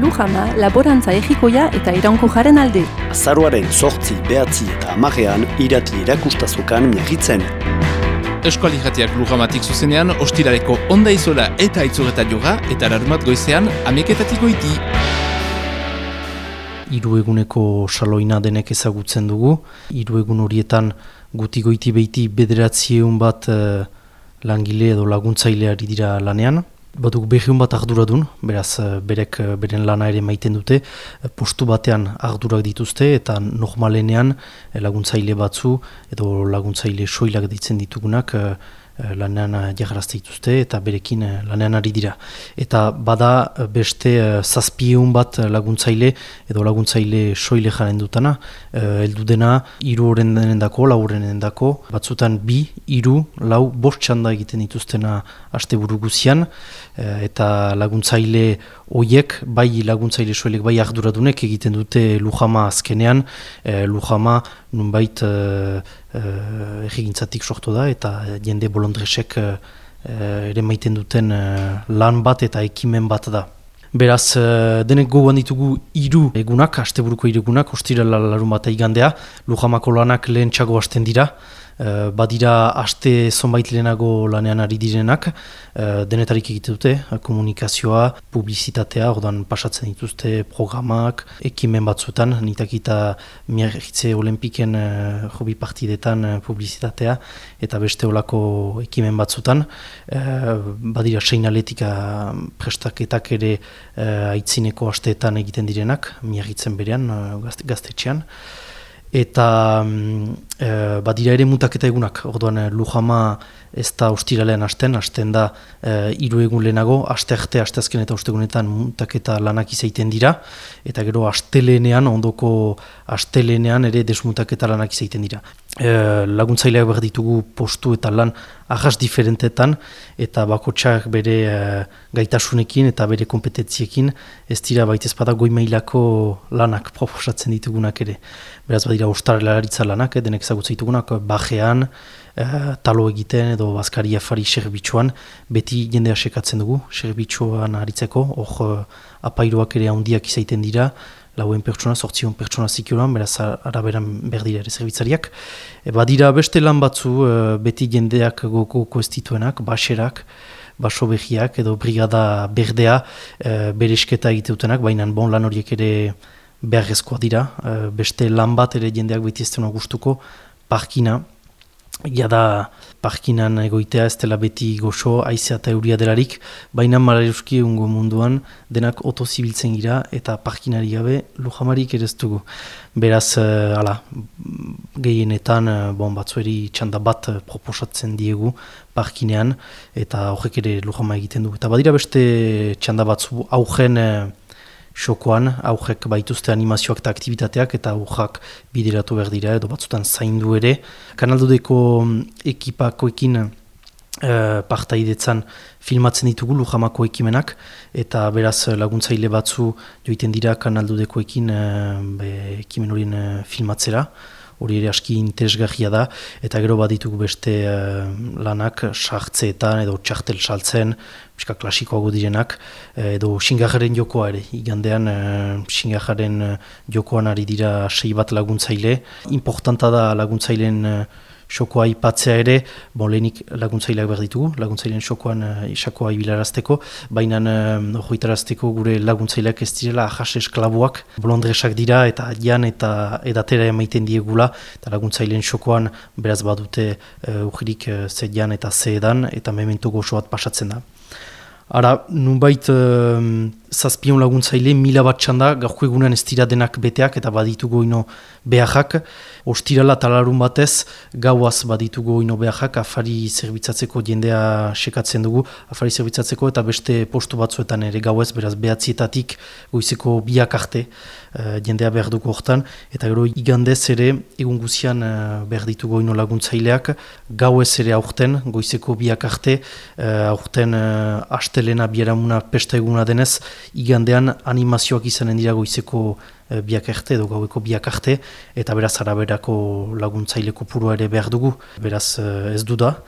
Lujana, laborantza egikoia eta iraunko jaren alde. Azaruaren sortzi, behatzi eta amarean irati erakustazukan miagitzen. Eskuali jatiak Lujamatik zuzenean, ostirareko onda izola eta itzureta joga eta larumat goizean ameketatik goiti. Hiru eguneko saloina denek ezagutzen dugu. Hiru egun horietan guti goiti behiti bederatzieun bat uh, langile edo laguntzaileari dira lanean. Batuk behiun bat arduradun, beraz eh, berek eh, beren lana ere maiten dute, eh, postu batean ardurak dituzte eta normalenean laguntzaile batzu edo laguntzaile soilak ditzen ditugunak lanean eh, jaharazte dituzte eta berekin eh, lanean ari dira. Eta bada beste zazpieun bat laguntzaile edo laguntzaile soile jaren dutana, heldu dena iru horren denendako, lau horren batzutan bi, iru, lau, bost txanda egiten dituztena aste buru guzian, eta laguntzaile hoiek, bai laguntzaile soilek, bai arduradunek egiten dute Lujama azkenean, Lujama nunbait uh, errigintzatik sortu da eta jende bolondresek uh, ere maiten duten lan bat eta ekimen bat da. Beraz, uh, denek gogoan ditugu iru egunak, asteburuko iru egunak, ostira larun bat igandea, Lujamako lanak lehen txago hasten dira, Eh, badira aste zonbait lehenago lanean ari direnak, uh, denetarik egite dute, komunikazioa, publizitatea, ordan pasatzen dituzte programak, ekimen batzutan, nitak eta miarritze olimpiken uh, hobi partidetan publizitatea, eta beste olako ekimen batzutan. badira seinaletika prestaketak ere uh, asteetan egiten direnak, miarritzen berean, uh, gaztetxean eta e, badira ere mutaketa egunak, orduan e, Lujama ez da ostiralean hasten, hasten da e, hiru egun lehenago, aste arte, aste eta ustegunetan mutaketa lanak izaiten dira, eta gero astelenean, ondoko astelenean ere desmutaketa lanak izaiten dira. E, laguntzaileak behar ditugu postu eta lan ahas diferentetan, eta bakotsak bere e, gaitasunekin eta bere kompetentziekin, ez dira baita ezpada goi mailako lanak proposatzen ditugunak ere. Beraz badira ostarelaritza lanak, eh, denek ezagutzen ditugunak, bajean, Eh, talo egiten edo bazkari afari serbitxuan, beti jendea sekatzen dugu, serbitxuan aritzeko, hor apairoak ere handiak izaiten dira, lauen pertsona, sortzion pertsona zikioan, beraz araberan berdira ere zerbitzariak. E, badira beste lan batzu, uh, beti jendeak goko koestituenak, baserak, baso behiak edo brigada berdea uh, bere esketa egiteutenak, baina bon lan horiek ere beharrezkoa dira, beste lan bat ere jendeak beti ez gustuko, parkina, Ja da parkinan egoitea ez dela beti goxo, aizea eta euria delarik, baina marareuski ungo munduan denak otozibiltzen gira eta parkinari gabe lujamarik ere dugu. Beraz, uh, ala, gehienetan, uh, bon, batzueri txanda bat uh, proposatzen diegu parkinean eta horrek ere lujama egiten du. Eta badira beste txanda batzu augen xokoan, aurrek baituzte animazioak eta aktivitateak eta aurrak bideratu behar dira edo batzutan zaindu ere. Kanaldudeko mm, ekipakoekin uh, partaidetzan filmatzen ditugu lujamako ekimenak eta beraz laguntzaile batzu joiten dira kanaldudekoekin uh, ekimen horien uh, filmatzera hori ere aski interesgarria da, eta gero baditugu beste uh, lanak sartzeetan edo txartel saltzen, miska klasikoago direnak, eh, edo xingajaren jokoa ere, igandean uh, jokoan ari dira sei bat laguntzaile. Importanta da laguntzaileen xokoa ipatzea ere, bon, lehenik laguntzaileak behar ditugu, laguntzailean xokoan uh, isakoa ibilarazteko, baina uh, gure laguntzaileak ez direla ahas esklabuak, blondresak dira eta jan eta edatera emaiten diegula, eta laguntzailean xokoan beraz badute uh, ujirik uh, ze eta ze edan, eta memento gozo bat pasatzen da. Ara, nunbait uh, zazpion laguntzaile mila bat txanda, gaurko egunean ez dira denak beteak eta baditugu ino beharrak, ostirala talarun batez, gauaz baditugu ino behajak, afari zerbitzatzeko jendea sekatzen dugu, afari zerbitzatzeko eta beste postu batzuetan ere gauez, beraz behatzietatik goizeko biak arte uh, jendea behar dugu hortan, eta gero igandez ere, egun guzian uh, behar ditugu ino laguntzaileak, gauez ere aurten, goizeko biak arte, uh, aurten uh, astelena bieramuna pesta eguna denez, igandean animazioak izanen dira goizeko e, biak edo gaueko biak arte eta beraz araberako laguntzaileko purua ere behar dugu, beraz e, ez du da.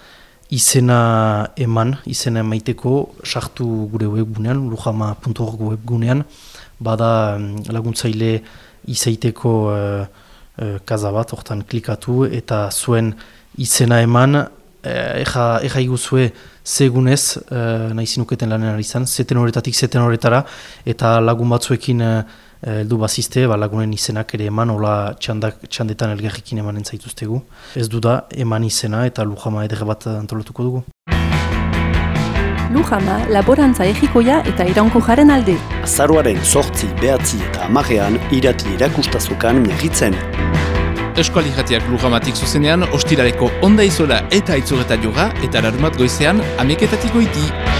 izena eman, izena emaiteko sartu gure webgunean, lujama.org webgunean, bada mm, laguntzaile izaiteko uh, uh, kaza bat, hortan klikatu, eta zuen izena eman, eja, eja iguzue zegunez, uh, nahi zinuketen lanen ari izan, zeten horretatik zeten horretara, eta lagun batzuekin uh, heldu bazizte, ba, lagunen izenak ere eman, hola txandak, txandetan elgerrikin eman entzaituztegu. Ez du da, eman izena eta lujama edere bat antolatuko dugu. Lujama, laborantza egikoia eta iraunko jaren alde. Azaruaren sortzi, behatzi eta amarean irati erakustazukan miagitzen. Euskal Irratiak Lujamatik zuzenean, ostirareko onda izola eta aitzureta joga, eta larumat goizean, ameketatik goiti.